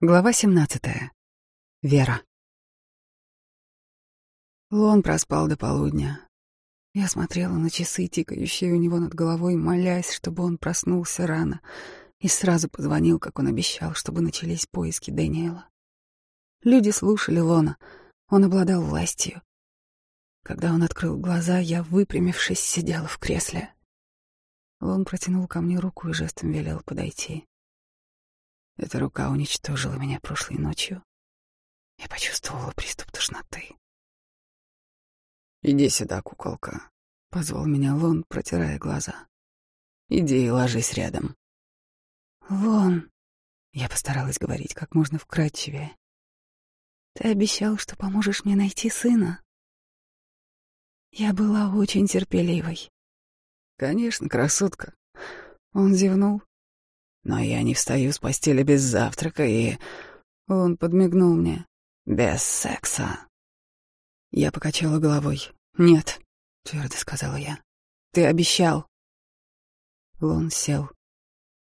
Глава 17. Вера. Лон проспал до полудня. Я смотрела на часы, тикающие у него над головой, молясь, чтобы он проснулся рано, и сразу позвонил, как он обещал, чтобы начались поиски Дэниела. Люди слушали Лона, он обладал властью. Когда он открыл глаза, я, выпрямившись, сидела в кресле. Лон протянул ко мне руку и жестом велел подойти. Эта рука уничтожила меня прошлой ночью. Я почувствовала приступ тошноты. «Иди сюда, куколка», — позвал меня Лон, протирая глаза. «Иди и ложись рядом». «Лон», — я постаралась говорить как можно вкрадчивее, — «ты обещал, что поможешь мне найти сына». Я была очень терпеливой. «Конечно, красотка». Он зевнул, но я не встаю с постели без завтрака и... Он подмигнул мне. Без секса. Я покачала головой. «Нет», — твердо сказала я. «Ты обещал». Лон сел.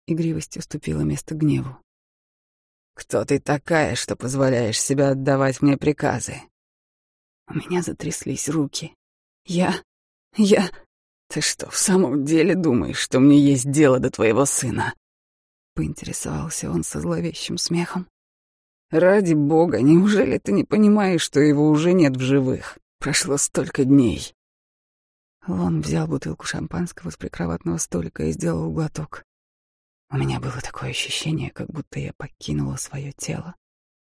Игривость уступила место гневу. «Кто ты такая, что позволяешь себя отдавать мне приказы?» У меня затряслись руки. «Я... я...» «Ты что, в самом деле думаешь, что мне есть дело до твоего сына?» Поинтересовался он со зловещим смехом. «Ради бога, неужели ты не понимаешь, что его уже нет в живых? Прошло столько дней». Лон взял бутылку шампанского с прикроватного столика и сделал глоток. У меня было такое ощущение, как будто я покинула свое тело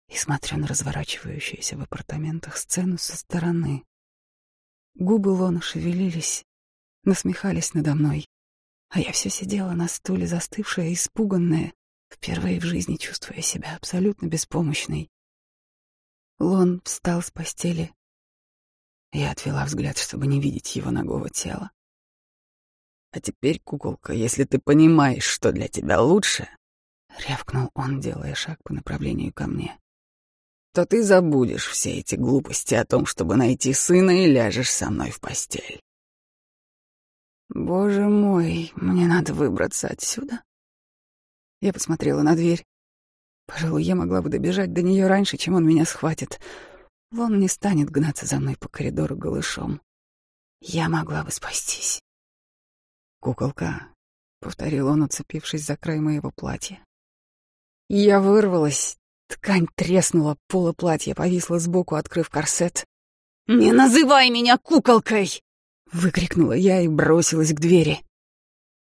и смотрю на разворачивающуюся в апартаментах сцену со стороны. Губы Лона шевелились, насмехались надо мной, а я все сидела на стуле, застывшая, испуганная, впервые в жизни чувствуя себя абсолютно беспомощной. Лон встал с постели. Я отвела взгляд, чтобы не видеть его ногого тела. «А теперь, куколка, если ты понимаешь, что для тебя лучше», — рявкнул он, делая шаг по направлению ко мне, «то ты забудешь все эти глупости о том, чтобы найти сына и ляжешь со мной в постель». Боже мой, мне надо выбраться отсюда. Я посмотрела на дверь. Пожалуй, я могла бы добежать до нее раньше, чем он меня схватит. Вон не станет гнаться за мной по коридору голышом. Я могла бы спастись. «Куколка», — повторил он, уцепившись за край моего платья. Я вырвалась. Ткань треснула, поло платья повисло сбоку, открыв корсет. «Не называй меня куколкой!» Выкрикнула я и бросилась к двери.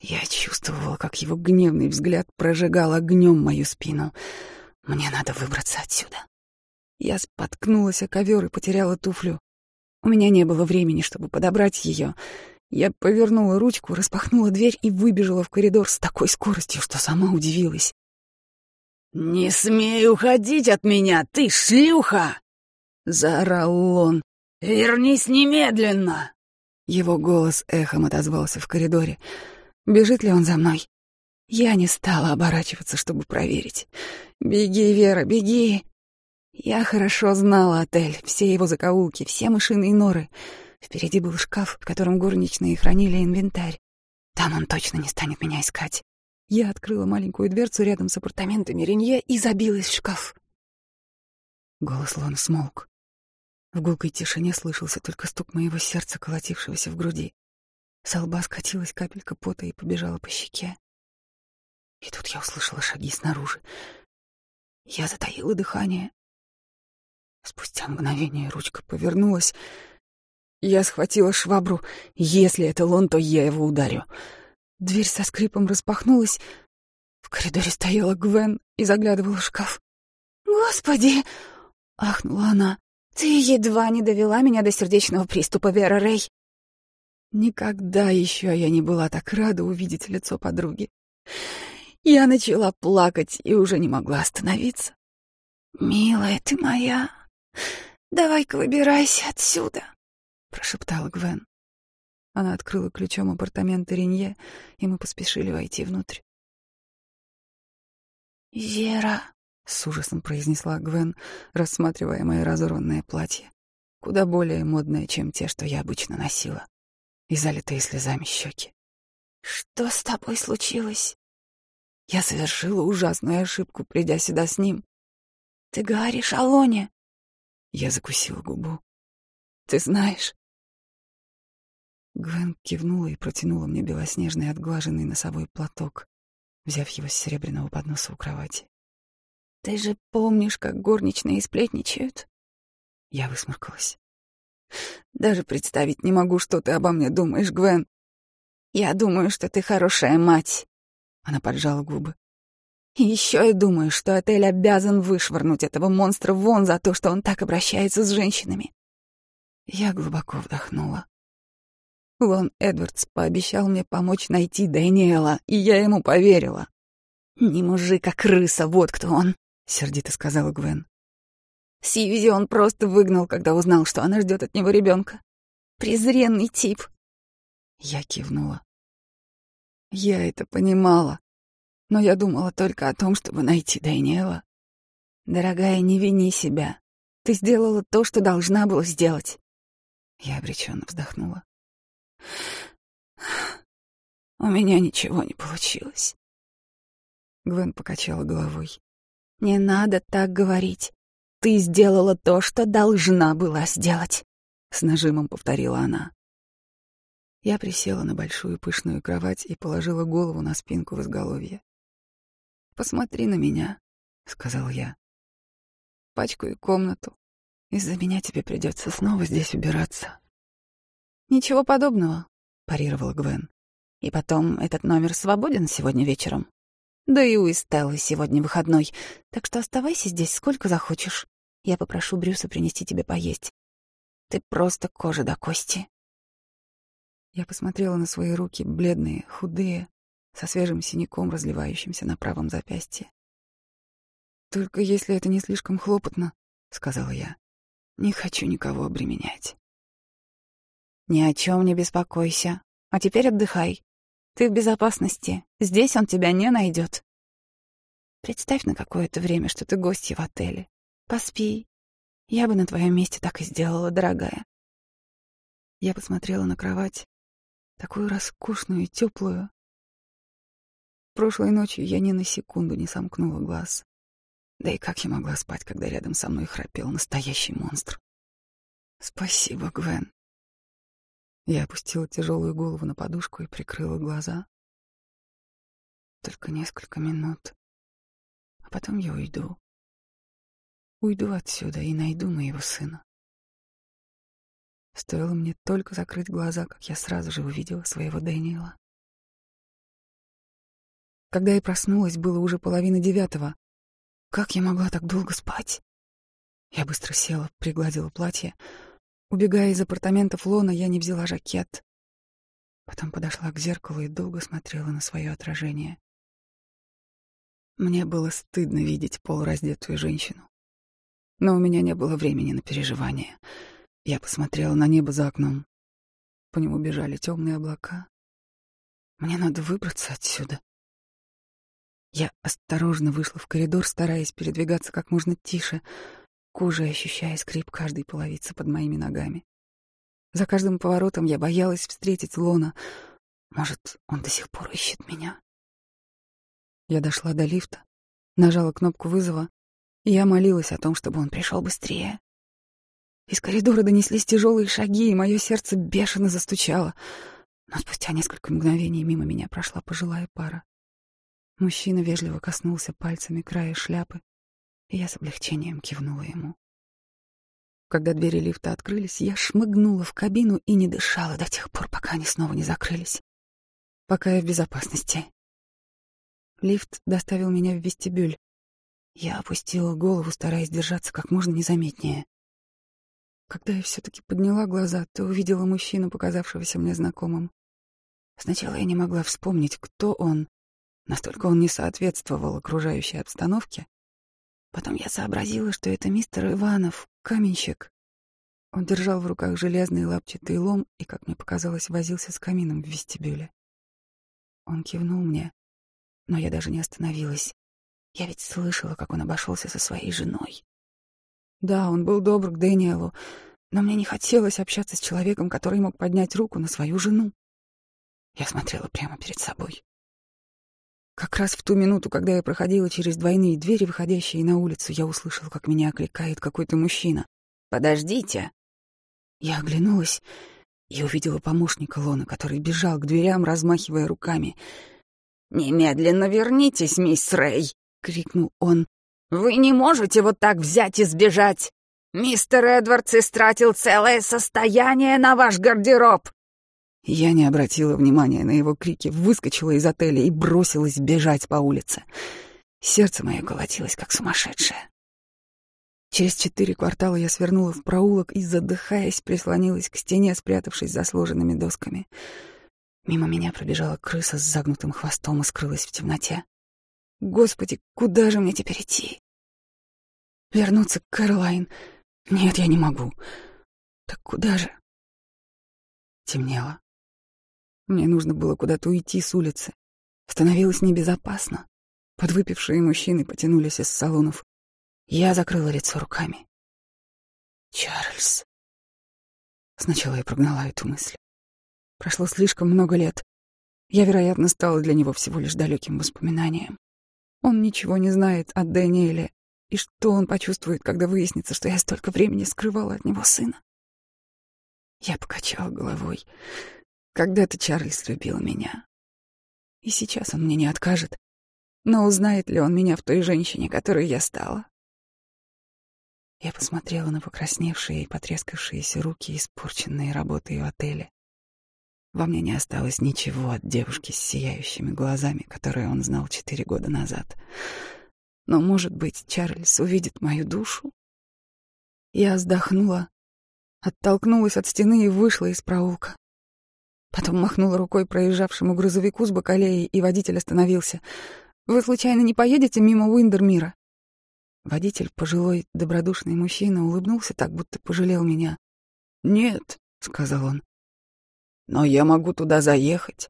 Я чувствовала, как его гневный взгляд прожигал огнем мою спину. Мне надо выбраться отсюда. Я споткнулась о ковер и потеряла туфлю. У меня не было времени, чтобы подобрать ее. Я повернула ручку, распахнула дверь и выбежала в коридор с такой скоростью, что сама удивилась. «Не смей уходить от меня, ты шлюха!» — заорал он. «Вернись немедленно!» Его голос эхом отозвался в коридоре. Бежит ли он за мной? Я не стала оборачиваться, чтобы проверить. «Беги, Вера, беги!» Я хорошо знала отель, все его закоулки, все мышиные норы. Впереди был шкаф, в котором горничные хранили инвентарь. Там он точно не станет меня искать. Я открыла маленькую дверцу рядом с апартаментами Ренье и забилась в шкаф. Голос Лон смолк. В гулкой тишине слышался только стук моего сердца, колотившегося в груди. С лба скатилась капелька пота и побежала по щеке. И тут я услышала шаги снаружи. Я затаила дыхание. Спустя мгновение ручка повернулась. Я схватила швабру. Если это лон, то я его ударю. Дверь со скрипом распахнулась. В коридоре стояла Гвен и заглядывала в шкаф. «Господи!» — ахнула она. «Ты едва не довела меня до сердечного приступа, Вера Рэй». Никогда еще я не была так рада увидеть лицо подруги. Я начала плакать и уже не могла остановиться. «Милая ты моя, давай-ка выбирайся отсюда», — прошептала Гвен. Она открыла ключом апартаменты Ренье, и мы поспешили войти внутрь. «Вера», — с ужасом произнесла Гвен, рассматривая мое разорванное платье, куда более модное, чем те, что я обычно носила, и залитые слезами щеки. «Что с тобой случилось?» Я совершила ужасную ошибку, придя сюда с ним. Ты говоришь о Лоне? Я закусила губу. Ты знаешь? Гвен кивнула и протянула мне белоснежный отглаженный носовой платок, взяв его с серебряного подноса у кровати. «Ты же помнишь, как горничные сплетничают?» Я высморкалась. «Даже представить не могу, что ты обо мне думаешь, Гвен. Я думаю, что ты хорошая мать». Она поджала губы. И еще я думаю, что отель обязан вышвырнуть этого монстра вон за то, что он так обращается с женщинами. Я глубоко вдохнула. Лон Эдвардс пообещал мне помочь найти Дэниела, и я ему поверила. «Не мужик, а крыса, вот кто он», — сердито сказала Гвен. Сьюзи он просто выгнал, когда узнал, что она ждет от него ребенка. Презренный тип. Я кивнула. Я это понимала, но я думала только о том, чтобы найти Дэниела. Дорогая, не вини себя. Ты сделала то, что должна была сделать. Я обреченно вздохнула. У меня ничего не получилось. Гвен покачала головой. Не надо так говорить. Ты сделала то, что должна была сделать, с нажимом повторила она. Я присела на большую пышную кровать и положила голову на спинку в изголовье. «Посмотри на меня», — сказал я. «Пачкаю комнату. Из-за меня тебе придется снова здесь убираться». «Ничего подобного», — парировала Гвен. «И потом, этот номер свободен сегодня вечером. Да и у Эстеллы сегодня выходной, так что оставайся здесь сколько захочешь. Я попрошу Брюса принести тебе поесть. Ты просто кожа до кости». Я посмотрела на свои руки, бледные, худые, со свежим синяком, разливающимся на правом запястье. «Только если это не слишком хлопотно», — сказала я. «Не хочу никого обременять». Ни о чем не беспокойся. А теперь отдыхай. Ты в безопасности. Здесь он тебя не найдет. Представь на какое-то время, что ты гостья в отеле. Поспи. Я бы на твоем месте так и сделала, дорогая. Я посмотрела на кровать, такую роскошную и теплую. Прошлой ночью я ни на секунду не сомкнула глаз. Да и как я могла спать, когда рядом со мной храпел настоящий монстр? Спасибо, Гвен. Я опустила тяжелую голову на подушку и прикрыла глаза. Только несколько минут. А потом я уйду. Уйду отсюда и найду моего сына. Стоило мне только закрыть глаза, как я сразу же увидела своего Дэниела. Когда я проснулась, было уже половина девятого. Как я могла так долго спать? Я быстро села, пригладила платье, Убегая из апартаментов Лона, я не взяла жакет. Потом подошла к зеркалу и долго смотрела на свое отражение. Мне было стыдно видеть полураздетую женщину. Но у меня не было времени на переживания. Я посмотрела на небо за окном. По нему бежали темные облака. Мне надо выбраться отсюда. Я осторожно вышла в коридор, стараясь передвигаться как можно тише — кожей ощущая скрип каждой половицы под моими ногами. За каждым поворотом я боялась встретить Лона. Может, он до сих пор ищет меня? Я дошла до лифта, нажала кнопку вызова, и я молилась о том, чтобы он пришел быстрее. Из коридора донеслись тяжелые шаги, и мое сердце бешено застучало. Но спустя несколько мгновений мимо меня прошла пожилая пара. Мужчина вежливо коснулся пальцами края шляпы, я с облегчением кивнула ему. Когда двери лифта открылись, я шмыгнула в кабину и не дышала до тех пор, пока они снова не закрылись. Пока я в безопасности. Лифт доставил меня в вестибюль. Я опустила голову, стараясь держаться как можно незаметнее. Когда я все-таки подняла глаза, то увидела мужчину, показавшегося мне знакомым. Сначала я не могла вспомнить, кто он. Настолько он не соответствовал окружающей обстановке, Потом я сообразила, что это мистер Иванов, каменщик. Он держал в руках железный лапчатый лом и, как мне показалось, возился с камином в вестибюле. Он кивнул мне, но я даже не остановилась. Я ведь слышала, как он обошелся со своей женой. Да, он был добр к Дэниелу, но мне не хотелось общаться с человеком, который мог поднять руку на свою жену. Я смотрела прямо перед собой. Как раз в ту минуту, когда я проходила через двойные двери, выходящие на улицу, я услышала, как меня окликает какой-то мужчина. «Подождите!» Я оглянулась и увидела помощника Лона, который бежал к дверям, размахивая руками. «Немедленно вернитесь, мисс Рэй!» — крикнул он. «Вы не можете вот так взять и сбежать! Мистер Эдвардс истратил целое состояние на ваш гардероб!» Я не обратила внимания на его крики, выскочила из отеля и бросилась бежать по улице. Сердце мое колотилось, как сумасшедшее. Через четыре квартала я свернула в проулок и, задыхаясь, прислонилась к стене, спрятавшись за сложенными досками. Мимо меня пробежала крыса с загнутым хвостом и скрылась в темноте. Господи, куда же мне теперь идти? Вернуться к Кэролайн? Нет, я не могу. Так куда же? Темнело. Мне нужно было куда-то уйти с улицы. Становилось небезопасно. Подвыпившие мужчины потянулись из салонов. Я закрыла лицо руками. Чарльз. Сначала я прогнала эту мысль. Прошло слишком много лет. Я, вероятно, стала для него всего лишь далеким воспоминанием. Он ничего не знает о Дэниеле, и что он почувствует, когда выяснится, что я столько времени скрывала от него сына. Я покачала головой. Когда-то Чарльз любил меня. И сейчас он мне не откажет. Но узнает ли он меня в той женщине, которой я стала? Я посмотрела на покрасневшие и потрескавшиеся руки, испорченные работой в отеле. Во мне не осталось ничего от девушки с сияющими глазами, которую он знал четыре года назад. Но, может быть, Чарльз увидит мою душу? Я вздохнула, оттолкнулась от стены и вышла из проулка. Потом махнула рукой проезжавшему грузовику с бакалеей, и водитель остановился. «Вы, случайно, не поедете мимо Уиндермира?» Водитель, пожилой, добродушный мужчина, улыбнулся так, будто пожалел меня. «Нет», — сказал он. «Но я могу туда заехать.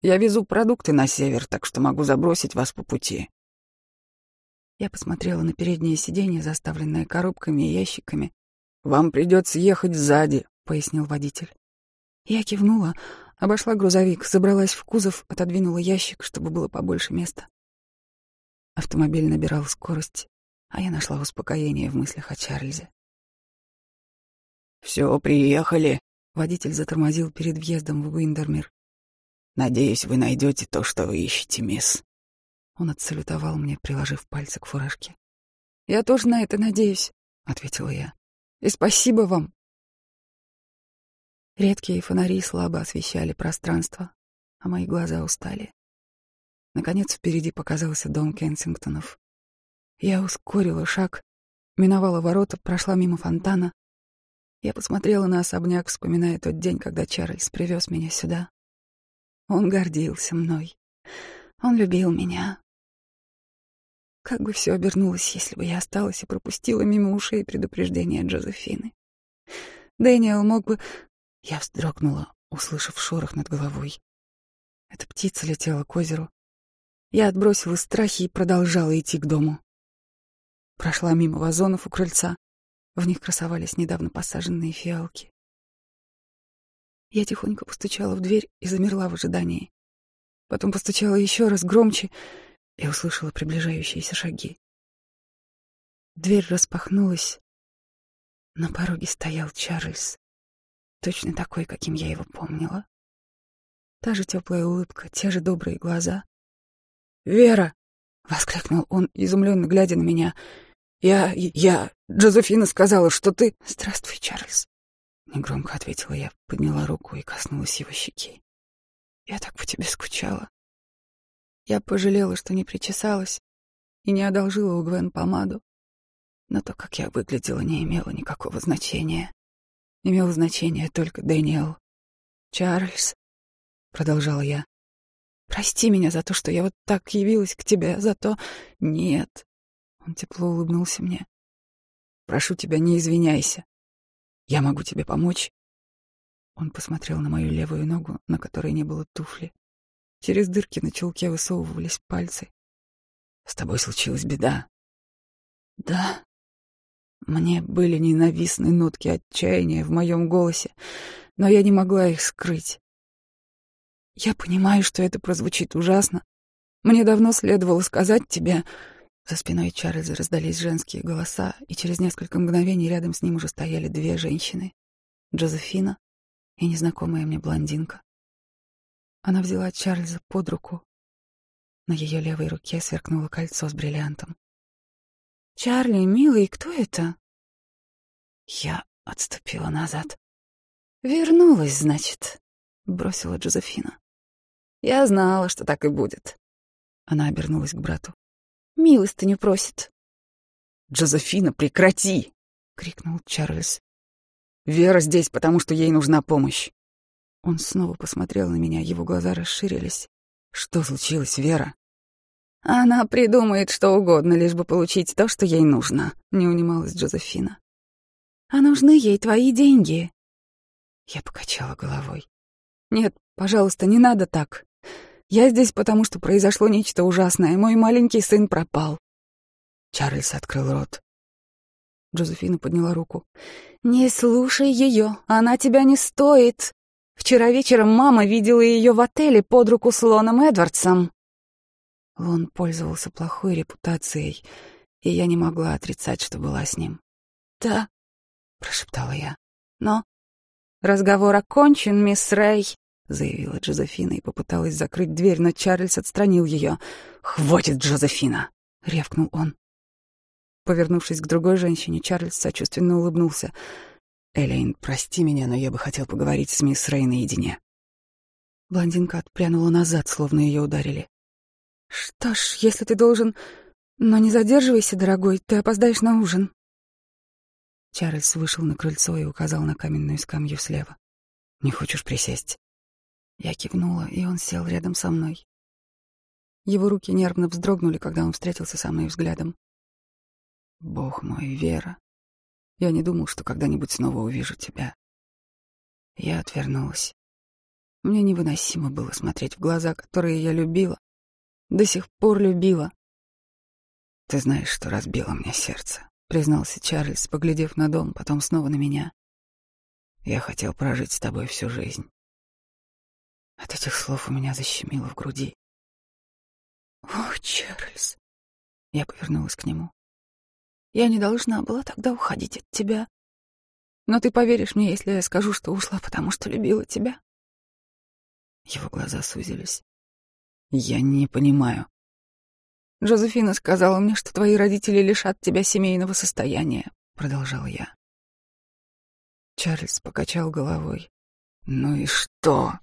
Я везу продукты на север, так что могу забросить вас по пути». Я посмотрела на переднее сиденье, заставленное коробками и ящиками. «Вам придется ехать сзади», — пояснил водитель. Я кивнула, обошла грузовик, забралась в кузов, отодвинула ящик, чтобы было побольше места. Автомобиль набирал скорость, а я нашла успокоение в мыслях о Чарльзе. «Все, приехали», — водитель затормозил перед въездом в Уиндермир. «Надеюсь, вы найдете то, что вы ищете, мисс». Он отсалютовал мне, приложив пальцы к фуражке. «Я тоже на это надеюсь», — ответила я. «И спасибо вам». Редкие фонари слабо освещали пространство, а мои глаза устали. Наконец впереди показался дом Кенсингтонов. Я ускорила шаг, миновала ворота, прошла мимо фонтана. Я посмотрела на особняк, вспоминая тот день, когда Чарльз привез меня сюда. Он гордился мной. Он любил меня. Как бы все обернулось, если бы я осталась и пропустила мимо ушей предупреждение Джозефины. Дэниел мог бы я вздрогнула, услышав шорох над головой. Эта птица летела к озеру. Я отбросила страхи и продолжала идти к дому. Прошла мимо вазонов у крыльца. В них красовались недавно посаженные фиалки. Я тихонько постучала в дверь и замерла в ожидании. Потом постучала еще раз громче и услышала приближающиеся шаги. Дверь распахнулась. На пороге стоял Чарльз точно такой, каким я его помнила. Та же теплая улыбка, те же добрые глаза. «Вера!» — воскликнул он, изумленно глядя на меня. «Я... я... Джозефина сказала, что ты...» «Здравствуй, Чарльз!» — негромко ответила я, подняла руку и коснулась его щеки. «Я так по тебе скучала. Я пожалела, что не причесалась и не одолжила у Гвен помаду, но то, как я выглядела, не имело никакого значения имел значение только Дэниел. «Чарльз», — продолжала я, — «прости меня за то, что я вот так явилась к тебе, за то...» «Нет», — он тепло улыбнулся мне. «Прошу тебя, не извиняйся. Я могу тебе помочь». Он посмотрел на мою левую ногу, на которой не было туфли. Через дырки на чулке высовывались пальцы. «С тобой случилась беда». «Да», мне были ненавистны нотки отчаяния в моем голосе, но я не могла их скрыть. Я понимаю, что это прозвучит ужасно, Мне давно следовало сказать тебе...» За спиной Чарльза раздались женские голоса, и через несколько мгновений рядом с ним уже стояли две женщины — Джозефина и незнакомая мне блондинка. Она взяла Чарльза под руку. На ее левой руке сверкнуло кольцо с бриллиантом. «Чарли, милый, кто это?» Я отступила назад. «Вернулась, значит», — бросила Джозефина. «Я знала, что так и будет». Она обернулась к брату. «Милостыню просит». «Джозефина, прекрати!» — крикнул Чарльз. «Вера здесь, потому что ей нужна помощь». Он снова посмотрел на меня, его глаза расширились. «Что случилось, Вера?» «Она придумает что угодно, лишь бы получить то, что ей нужно», — не унималась Джозефина. «А нужны ей твои деньги». Я покачала головой. «Нет, пожалуйста, не надо так. Я здесь потому, что произошло нечто ужасное. Мой маленький сын пропал». Чарльз открыл рот. Джозефина подняла руку. «Не слушай ее, она тебя не стоит. Вчера вечером мама видела ее в отеле под руку с Лоном Эдвардсом». Лон пользовался плохой репутацией, и я не могла отрицать, что была с ним. «Да», — прошептала я. «Но разговор окончен, мисс Рэй», — заявила Джозефина и попыталась закрыть дверь, но Чарльз отстранил ее. «Хватит, Джозефина!» — рявкнул он. Повернувшись к другой женщине, Чарльз сочувственно улыбнулся. «Элейн, прости меня, но я бы хотел поговорить с мисс Рэй наедине». Блондинка отпрянула назад, словно ее ударили. «Что ж, если ты должен... Но не задерживайся, дорогой, ты опоздаешь на ужин». Чарльз вышел на крыльцо и указал на каменную скамью слева. «Не хочешь присесть?» Я кивнула, и он сел рядом со мной. Его руки нервно вздрогнули, когда он встретился со мной взглядом. «Бог мой, Вера, я не думал, что когда-нибудь снова увижу тебя». Я отвернулась. Мне невыносимо было смотреть в глаза, которые я любила, до сих пор любила. «Ты знаешь, что разбило мне сердце», — признался Чарльз, поглядев на дом, потом снова на меня. «Я хотел прожить с тобой всю жизнь». От этих слов у меня защемило в груди. «Ох, Чарльз!» Я повернулась к нему. «Я не должна была тогда уходить от тебя. Но ты поверишь мне, если я скажу, что ушла, потому что любила тебя?» Его глаза сузились. Я не понимаю. Джозефина сказала мне, что твои родители лишат тебя семейного состояния, продолжал я. Чарльз покачал головой. Ну и что?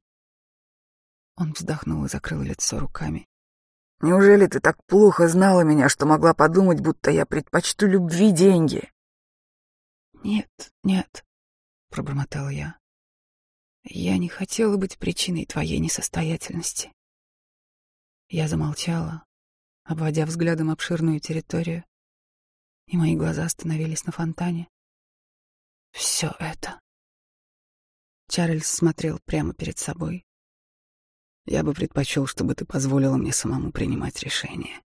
Он вздохнул и закрыл лицо руками. Неужели ты так плохо знала меня, что могла подумать, будто я предпочту любви деньги? Нет, нет, пробормотала я. Я не хотела быть причиной твоей несостоятельности. Я замолчала, обводя взглядом обширную территорию, и мои глаза остановились на фонтане. Все это. Чарльз смотрел прямо перед собой. Я бы предпочел, чтобы ты позволила мне самому принимать решение.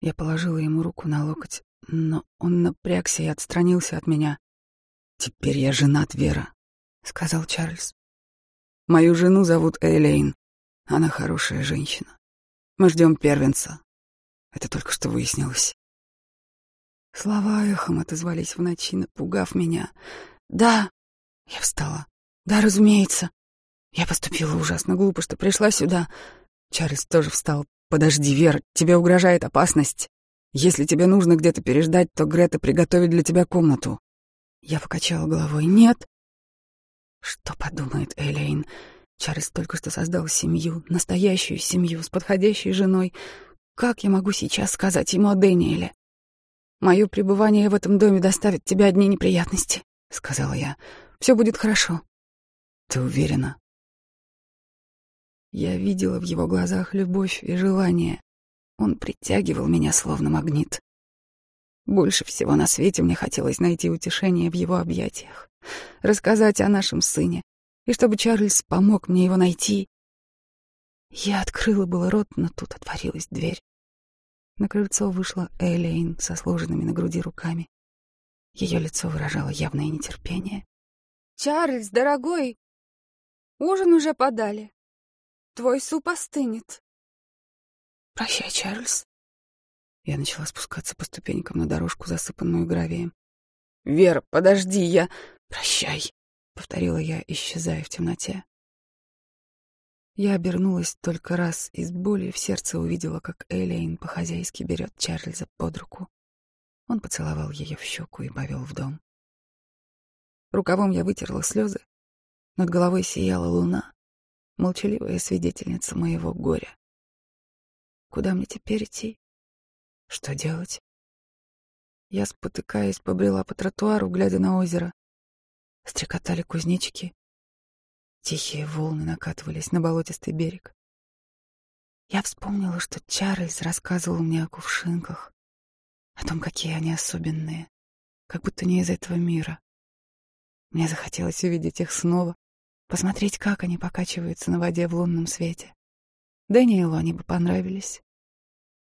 Я положила ему руку на локоть, но он напрягся и отстранился от меня. «Теперь я женат, Вера», — сказал Чарльз. «Мою жену зовут Элейн. Она хорошая женщина. Мы ждем первенца. Это только что выяснилось. Слова эхом отозвались в ночи, напугав меня. «Да!» Я встала. «Да, разумеется!» Я поступила ужасно глупо, что пришла сюда. Чарльз тоже встал. «Подожди, Вер, тебе угрожает опасность. Если тебе нужно где-то переждать, то Грета приготовит для тебя комнату». Я покачала головой. «Нет». Что подумает Элейн? Чарльз только что создал семью, настоящую семью с подходящей женой. Как я могу сейчас сказать ему о Дэниеле? «Мое пребывание в этом доме доставит тебе одни неприятности», — сказала я. «Все будет хорошо». «Ты уверена?» Я видела в его глазах любовь и желание. Он притягивал меня словно магнит. Больше всего на свете мне хотелось найти утешение в его объятиях, рассказать о нашем сыне, и чтобы Чарльз помог мне его найти. Я открыла было рот, но тут отворилась дверь. На крыльцо вышла Элейн со сложенными на груди руками. Ее лицо выражало явное нетерпение. «Чарльз, дорогой, ужин уже подали. Твой суп остынет». «Прощай, Чарльз». Я начала спускаться по ступенькам на дорожку, засыпанную гравием. «Вера, подожди, я...» «Прощай», — повторила я, исчезая в темноте. Я обернулась только раз и с болью в сердце увидела, как Элейн по-хозяйски берет Чарльза под руку. Он поцеловал ее в щеку и повел в дом. Рукавом я вытерла слезы. Над головой сияла луна, молчаливая свидетельница моего горя. Куда мне теперь идти? Что делать? Я, спотыкаясь, побрела по тротуару, глядя на озеро. Стрекотали кузнечики. Тихие волны накатывались на болотистый берег. Я вспомнила, что Чарльз рассказывал мне о кувшинках, о том, какие они особенные, как будто не из этого мира. Мне захотелось увидеть их снова, посмотреть, как они покачиваются на воде в лунном свете. Дэниелу они бы понравились.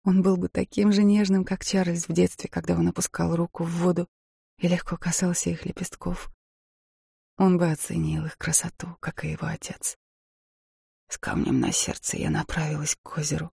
Он был бы таким же нежным, как Чарльз в детстве, когда он опускал руку в воду и легко касался их лепестков. Он бы оценил их красоту, как и его отец. С камнем на сердце я направилась к озеру.